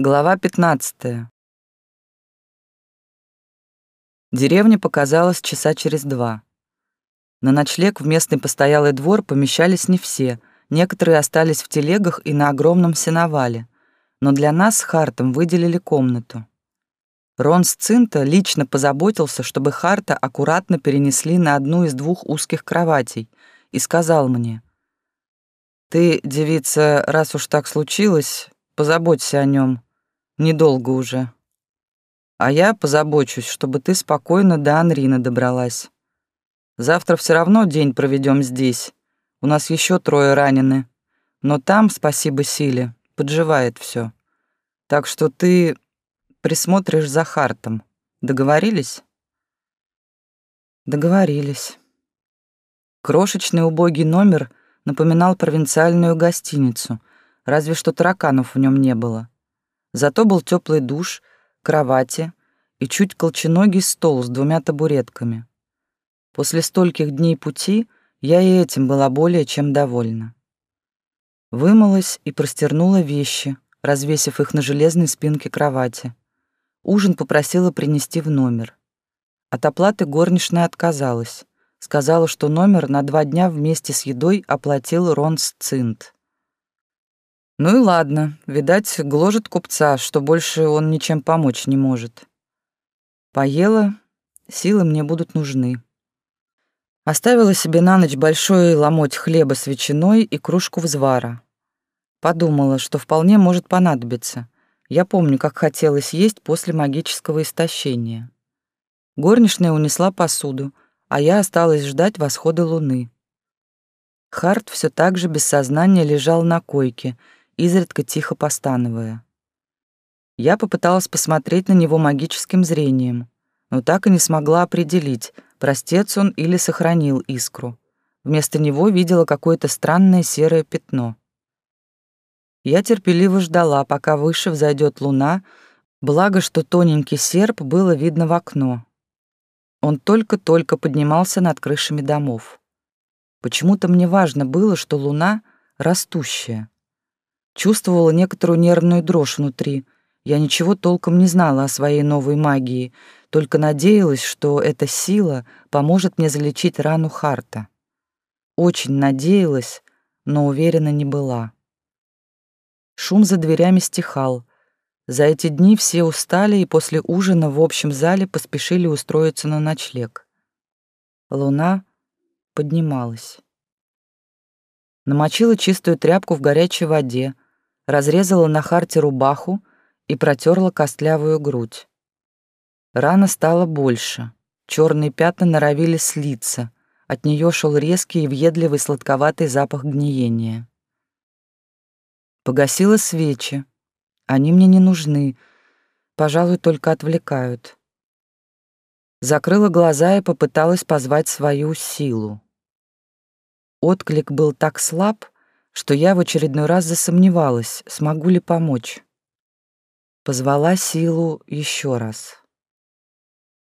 Глава 15. Деревня показалась часа через два. На ночлег в местный постоялый двор помещались не все, некоторые остались в телегах и на огромном сеновале, но для нас с Хартом выделили комнату. Рон Сцинта лично позаботился, чтобы Харта аккуратно перенесли на одну из двух узких кроватей и сказал мне, «Ты, девица, раз уж так случилось, позаботься о нем. Недолго уже. А я позабочусь, чтобы ты спокойно до Анрина добралась. Завтра все равно день проведем здесь. У нас еще трое ранены. Но там, спасибо силе, подживает все. Так что ты присмотришь за Хартом. Договорились? Договорились. Крошечный убогий номер напоминал провинциальную гостиницу, разве что тараканов в нем не было. Зато был теплый душ, кровати и чуть колченогий стол с двумя табуретками. После стольких дней пути я и этим была более чем довольна. Вымылась и простернула вещи, развесив их на железной спинке кровати. Ужин попросила принести в номер. От оплаты горничная отказалась. Сказала, что номер на два дня вместе с едой оплатил Ронс Цинт. Ну и ладно, видать, гложет купца, что больше он ничем помочь не может. Поела, силы мне будут нужны. Оставила себе на ночь большой ломоть хлеба с ветчиной и кружку взвара. Подумала, что вполне может понадобиться. Я помню, как хотелось есть после магического истощения. Горничная унесла посуду, а я осталась ждать восхода луны. Харт все так же без сознания лежал на койке — изредка тихо постановая. Я попыталась посмотреть на него магическим зрением, но так и не смогла определить, простец он или сохранил искру. Вместо него видела какое-то странное серое пятно. Я терпеливо ждала, пока выше взойдет луна, благо, что тоненький серп было видно в окно. Он только-только поднимался над крышами домов. Почему-то мне важно было, что луна растущая. Чувствовала некоторую нервную дрожь внутри. Я ничего толком не знала о своей новой магии, только надеялась, что эта сила поможет мне залечить рану Харта. Очень надеялась, но уверена не была. Шум за дверями стихал. За эти дни все устали и после ужина в общем зале поспешили устроиться на ночлег. Луна поднималась. Намочила чистую тряпку в горячей воде, разрезала на харте рубаху и протерла костлявую грудь. Рана стала больше. Черные пятна норовили слиться. От нее шел резкий и въедливый сладковатый запах гниения. Погасила свечи. Они мне не нужны. Пожалуй, только отвлекают. Закрыла глаза и попыталась позвать свою силу. Отклик был так слаб, что я в очередной раз засомневалась, смогу ли помочь. Позвала силу еще раз.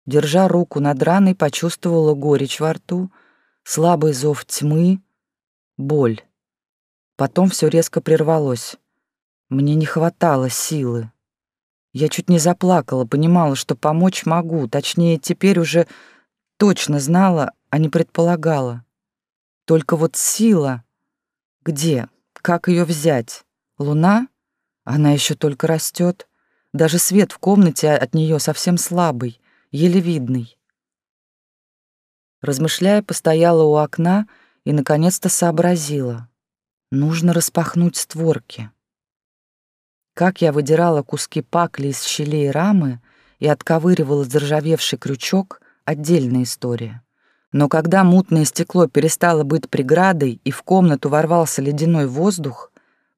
Держа руку над раной, почувствовала горечь во рту, слабый зов тьмы, боль. Потом все резко прервалось. Мне не хватало силы. Я чуть не заплакала, понимала, что помочь могу, точнее, теперь уже точно знала, а не предполагала. Только вот сила где? Как ее взять? Луна? Она еще только растет. Даже свет в комнате от нее совсем слабый, еле видный. Размышляя, постояла у окна и наконец-то сообразила. Нужно распахнуть створки. Как я выдирала куски пакли из щелей рамы и отковыривала заржавевший крючок — отдельная история. Но когда мутное стекло перестало быть преградой и в комнату ворвался ледяной воздух,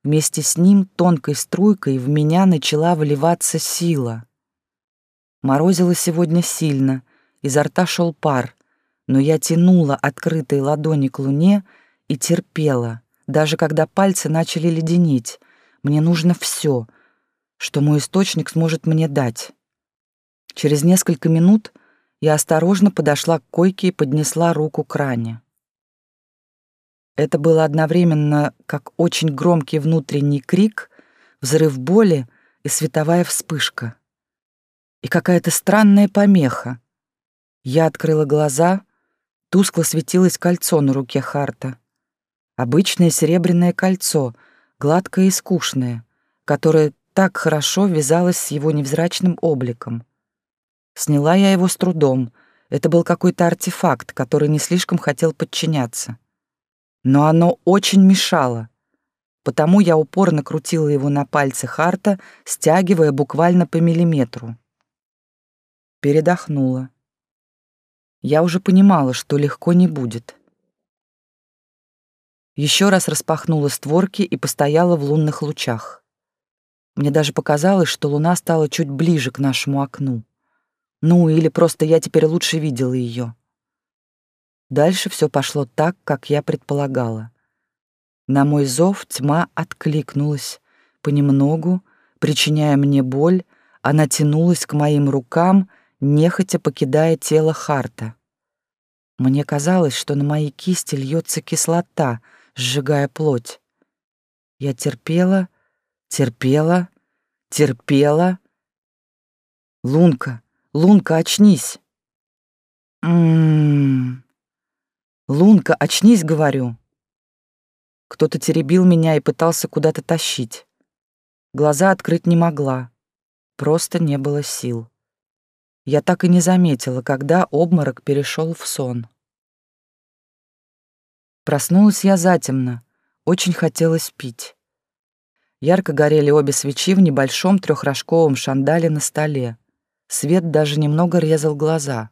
вместе с ним тонкой струйкой в меня начала выливаться сила. Морозило сегодня сильно, изо рта шел пар, но я тянула открытые ладони к луне и терпела, даже когда пальцы начали леденеть. Мне нужно все, что мой источник сможет мне дать. Через несколько минут — я осторожно подошла к койке и поднесла руку к ране. Это было одновременно как очень громкий внутренний крик, взрыв боли, и световая вспышка. И какая-то странная помеха. Я открыла глаза, тускло светилось кольцо на руке Харта. Обычное серебряное кольцо, гладкое и скучное, которое так хорошо вязалось с его невзрачным обликом. Сняла я его с трудом. Это был какой-то артефакт, который не слишком хотел подчиняться. Но оно очень мешало. Потому я упорно крутила его на пальце Харта, стягивая буквально по миллиметру. Передохнула. Я уже понимала, что легко не будет. Еще раз распахнула створки и постояла в лунных лучах. Мне даже показалось, что луна стала чуть ближе к нашему окну. Ну, или просто я теперь лучше видела ее. Дальше все пошло так, как я предполагала. На мой зов тьма откликнулась. Понемногу, причиняя мне боль, она тянулась к моим рукам, нехотя покидая тело Харта. Мне казалось, что на моей кисти льется кислота, сжигая плоть. Я терпела, терпела, терпела. Лунка, Лунка, очнись. М-м. Лунка, очнись, говорю. Кто-то теребил меня и пытался куда-то тащить. Глаза открыть не могла. Просто не было сил. Я так и не заметила, когда обморок перешел в сон. Проснулась я затемно. Очень хотелось пить. Ярко горели обе свечи в небольшом трехрожковом шандале на столе. Свет даже немного резал глаза.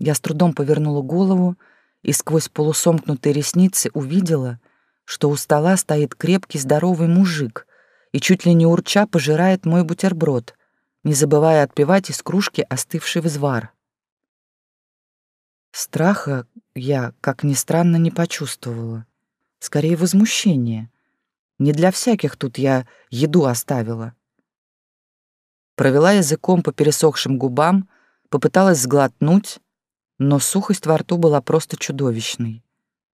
Я с трудом повернула голову и сквозь полусомкнутые ресницы увидела, что у стола стоит крепкий здоровый мужик и чуть ли не урча пожирает мой бутерброд, не забывая отпивать из кружки остывший взвар. Страха я, как ни странно, не почувствовала. Скорее, возмущение. Не для всяких тут я еду оставила. Провела языком по пересохшим губам, попыталась сглотнуть, но сухость во рту была просто чудовищной.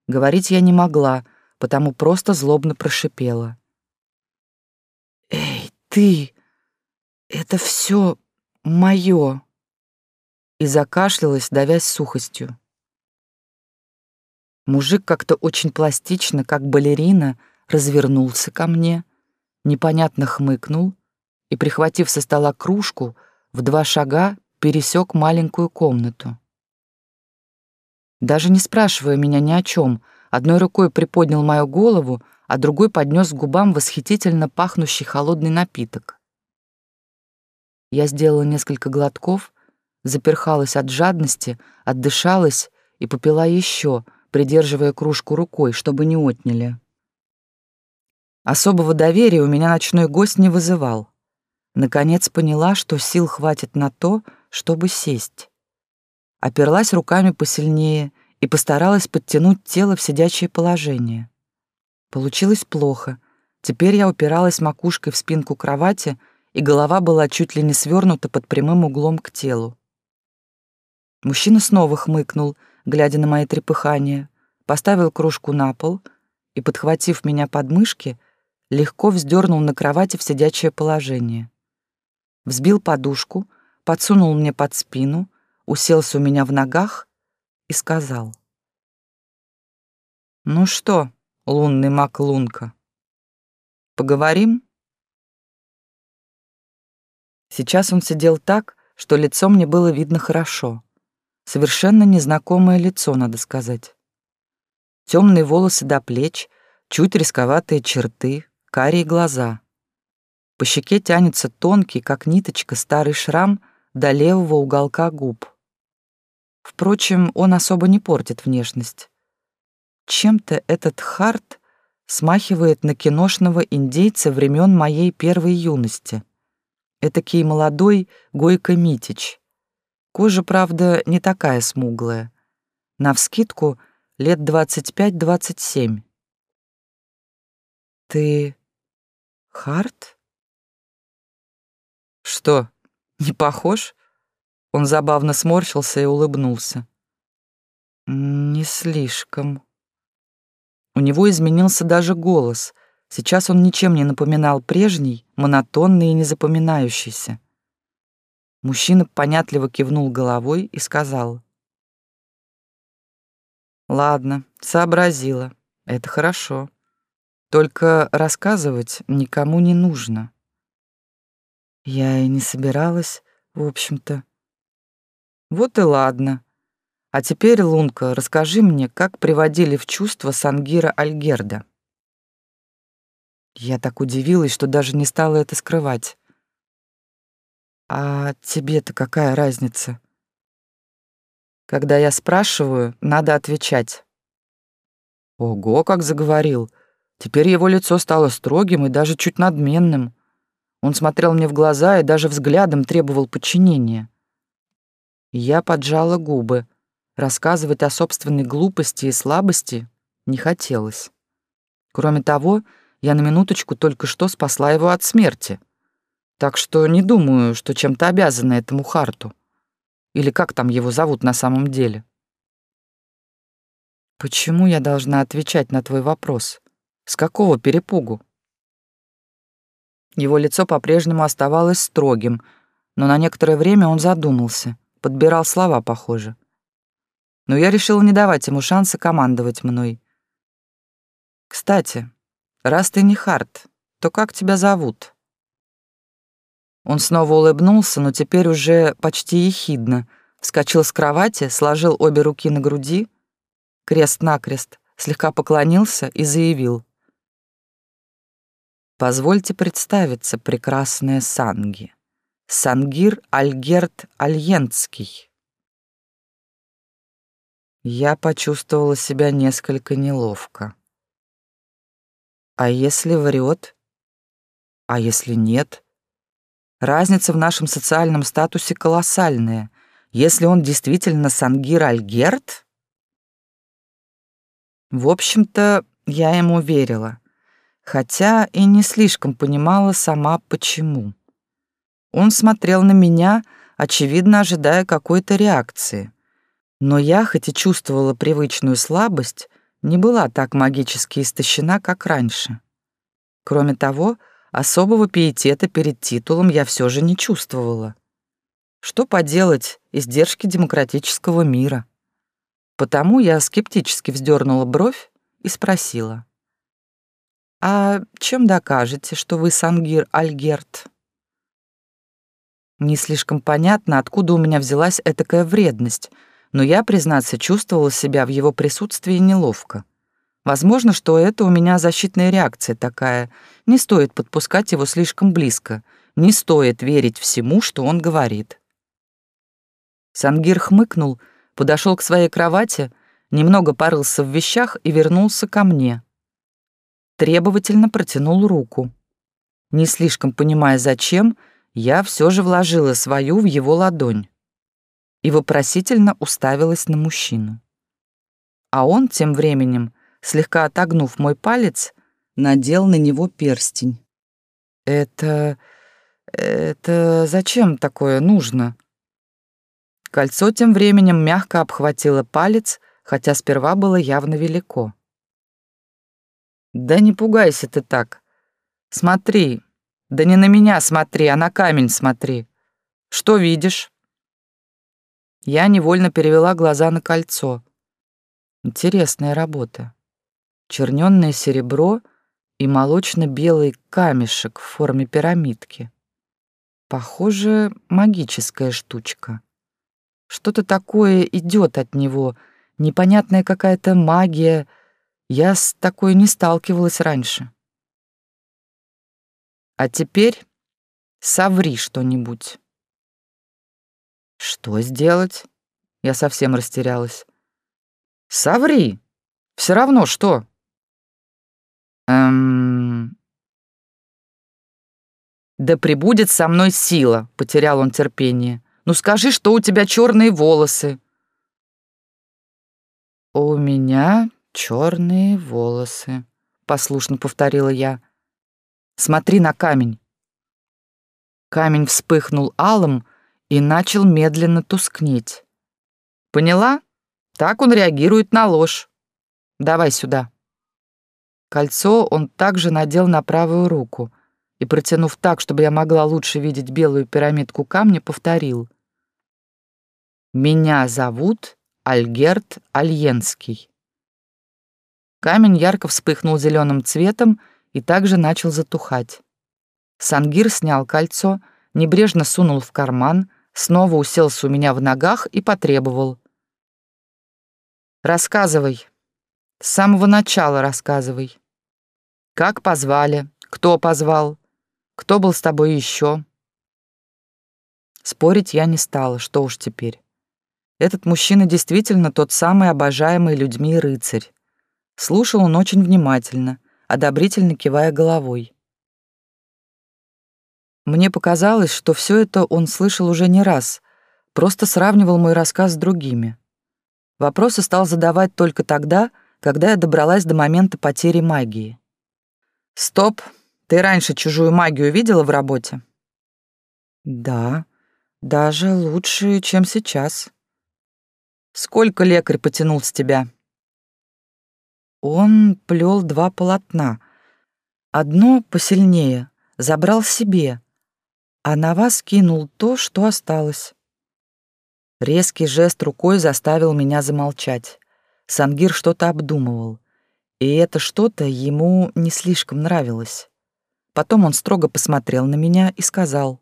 Говорить я не могла, потому просто злобно прошипела. «Эй, ты! Это все мое!» И закашлялась, давясь сухостью. Мужик как-то очень пластично, как балерина, развернулся ко мне, непонятно хмыкнул и, прихватив со стола кружку, в два шага пересек маленькую комнату. Даже не спрашивая меня ни о чем, одной рукой приподнял мою голову, а другой поднес к губам восхитительно пахнущий холодный напиток. Я сделала несколько глотков, заперхалась от жадности, отдышалась и попила еще — придерживая кружку рукой, чтобы не отняли. Особого доверия у меня ночной гость не вызывал. Наконец поняла, что сил хватит на то, чтобы сесть. Оперлась руками посильнее и постаралась подтянуть тело в сидячее положение. Получилось плохо. Теперь я упиралась макушкой в спинку кровати, и голова была чуть ли не свернута под прямым углом к телу. Мужчина снова хмыкнул, глядя на мои трепыхания, поставил кружку на пол и, подхватив меня под мышки, легко вздернул на кровати в сидячее положение. Взбил подушку, подсунул мне под спину, уселся у меня в ногах и сказал. «Ну что, лунный маг Лунка, поговорим?» Сейчас он сидел так, что лицо мне было видно хорошо. Совершенно незнакомое лицо, надо сказать. Темные волосы до плеч, чуть рисковатые черты, карие глаза. По щеке тянется тонкий, как ниточка, старый шрам до левого уголка губ. Впрочем, он особо не портит внешность. Чем-то этот Харт смахивает на киношного индейца времен моей первой юности. Этакий молодой Гойко Митич — Кожа, правда, не такая смуглая. Навскидку лет двадцать пять-двадцать семь. Ты Харт? Что, не похож? Он забавно сморщился и улыбнулся. Не слишком. У него изменился даже голос, Сейчас он ничем не напоминал прежний, монотонный и незапоминающийся. Мужчина понятливо кивнул головой и сказал. «Ладно, сообразила. Это хорошо. Только рассказывать никому не нужно». Я и не собиралась, в общем-то. Вот и ладно. А теперь, Лунка, расскажи мне, как приводили в чувство Сангира Альгерда. Я так удивилась, что даже не стала это скрывать. А тебе-то какая разница? Когда я спрашиваю, надо отвечать. Ого, как заговорил. Теперь его лицо стало строгим и даже чуть надменным. Он смотрел мне в глаза и даже взглядом требовал подчинения. Я поджала губы. Рассказывать о собственной глупости и слабости не хотелось. Кроме того, я на минуточку только что спасла его от смерти. Так что не думаю, что чем-то обязана этому Харту. Или как там его зовут на самом деле. Почему я должна отвечать на твой вопрос? С какого перепугу? Его лицо по-прежнему оставалось строгим, но на некоторое время он задумался, подбирал слова, похоже. Но я решила не давать ему шанса командовать мной. «Кстати, раз ты не Харт, то как тебя зовут?» Он снова улыбнулся, но теперь уже почти ехидно. Вскочил с кровати, сложил обе руки на груди, крест-накрест, слегка поклонился и заявил. Позвольте представиться, прекрасная Санги. Сангир Альгерт Альенский. Я почувствовала себя несколько неловко. А если врет? А если нет? Разница в нашем социальном статусе колоссальная. Если он действительно Сангир Альгерт... В общем-то, я ему верила хотя и не слишком понимала сама почему. Он смотрел на меня, очевидно ожидая какой-то реакции. Но я, хоть и чувствовала привычную слабость, не была так магически истощена, как раньше. Кроме того, особого пиетета перед титулом я все же не чувствовала. Что поделать, издержки демократического мира. Потому я скептически вздернула бровь и спросила. «А чем докажете, что вы Сангир Альгерт?» Не слишком понятно, откуда у меня взялась этакая вредность, но я, признаться, чувствовала себя в его присутствии неловко. Возможно, что это у меня защитная реакция такая. Не стоит подпускать его слишком близко. Не стоит верить всему, что он говорит. Сангир хмыкнул, подошел к своей кровати, немного порылся в вещах и вернулся ко мне требовательно протянул руку. Не слишком понимая зачем, я все же вложила свою в его ладонь и вопросительно уставилась на мужчину. А он тем временем, слегка отогнув мой палец, надел на него перстень. «Это... это зачем такое нужно?» Кольцо тем временем мягко обхватило палец, хотя сперва было явно велико. Да не пугайся ты так. Смотри. Да не на меня смотри, а на камень смотри. Что видишь? Я невольно перевела глаза на кольцо. Интересная работа. Чернённое серебро и молочно-белый камешек в форме пирамидки. Похоже, магическая штучка. Что-то такое идет от него, непонятная какая-то магия, я с такой не сталкивалась раньше. А теперь соври что-нибудь. Что сделать? Я совсем растерялась. Соври. Все равно что? Эм... Да прибудет со мной сила, потерял он терпение. Ну скажи, что у тебя черные волосы. У меня Черные волосы, послушно повторила я. Смотри на камень. Камень вспыхнул алым и начал медленно тускнеть. Поняла? Так он реагирует на ложь. Давай сюда. Кольцо он также надел на правую руку и, протянув так, чтобы я могла лучше видеть белую пирамидку камня, повторил. «Меня зовут Альгерт Альенский». Камень ярко вспыхнул зеленым цветом и также начал затухать. Сангир снял кольцо, небрежно сунул в карман, снова уселся у меня в ногах и потребовал. «Рассказывай. С самого начала рассказывай. Как позвали? Кто позвал? Кто был с тобой еще? Спорить я не стала, что уж теперь. Этот мужчина действительно тот самый обожаемый людьми рыцарь. Слушал он очень внимательно, одобрительно кивая головой. Мне показалось, что все это он слышал уже не раз, просто сравнивал мой рассказ с другими. Вопросы стал задавать только тогда, когда я добралась до момента потери магии. «Стоп! Ты раньше чужую магию видела в работе?» «Да, даже лучше, чем сейчас». «Сколько лекарь потянул с тебя?» Он плел два полотна. Одно посильнее, забрал себе, а на вас кинул то, что осталось. Резкий жест рукой заставил меня замолчать. Сангир что-то обдумывал, и это что-то ему не слишком нравилось. Потом он строго посмотрел на меня и сказал,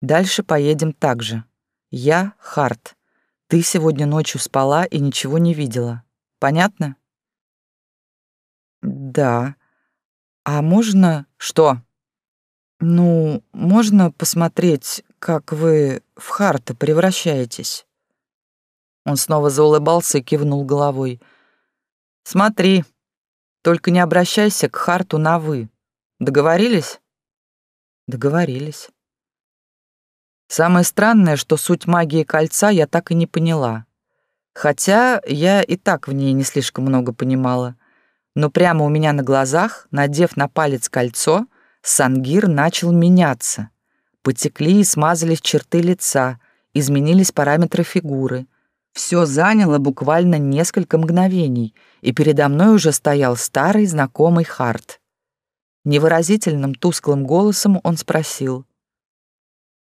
«Дальше поедем так же. Я Харт. Ты сегодня ночью спала и ничего не видела. Понятно?» «Да. А можно...» «Что?» «Ну, можно посмотреть, как вы в Харта превращаетесь?» Он снова заулыбался и кивнул головой. «Смотри, только не обращайся к Харту на «вы». Договорились?» «Договорились». Самое странное, что суть магии кольца я так и не поняла. Хотя я и так в ней не слишком много понимала. Но прямо у меня на глазах, надев на палец кольцо, Сангир начал меняться. Потекли и смазались черты лица, изменились параметры фигуры. Все заняло буквально несколько мгновений, и передо мной уже стоял старый знакомый Харт. Невыразительным тусклым голосом он спросил.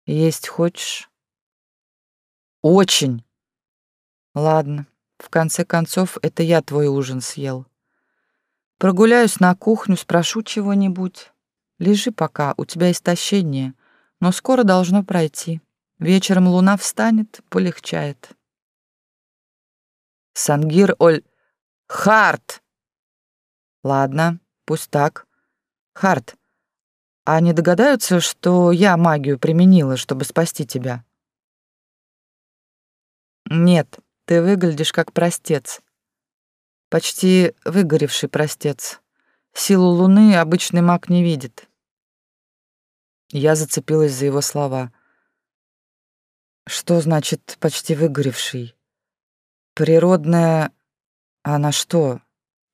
«Есть хочешь?» «Очень!» «Ладно, в конце концов, это я твой ужин съел. Прогуляюсь на кухню, спрошу чего-нибудь. Лежи пока, у тебя истощение, но скоро должно пройти. Вечером луна встанет, полегчает. Сангир Оль... Харт! Ладно, пусть так. Харт, а не догадаются, что я магию применила, чтобы спасти тебя? Нет, ты выглядишь как простец. Почти выгоревший простец. Силу луны обычный маг не видит. Я зацепилась за его слова. Что значит почти выгоревший? Природная... Она что?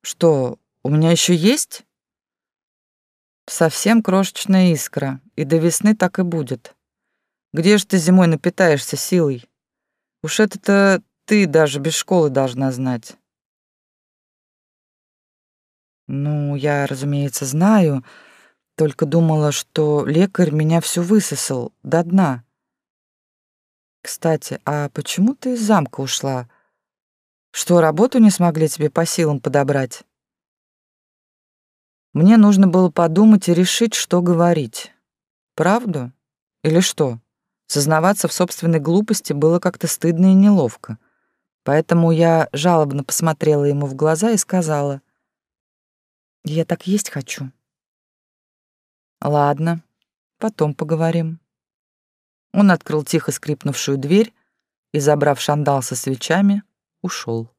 Что, у меня еще есть? Совсем крошечная искра, и до весны так и будет. Где же ты зимой напитаешься силой? Уж это-то ты даже без школы должна знать. Ну, я, разумеется, знаю, только думала, что лекарь меня всю высосал до дна. Кстати, а почему ты из замка ушла? Что, работу не смогли тебе по силам подобрать? Мне нужно было подумать и решить, что говорить. Правду? Или что? Сознаваться в собственной глупости было как-то стыдно и неловко. Поэтому я жалобно посмотрела ему в глаза и сказала, я так есть хочу. Ладно, потом поговорим. Он открыл тихо скрипнувшую дверь и, забрав шандал со свечами, ушел.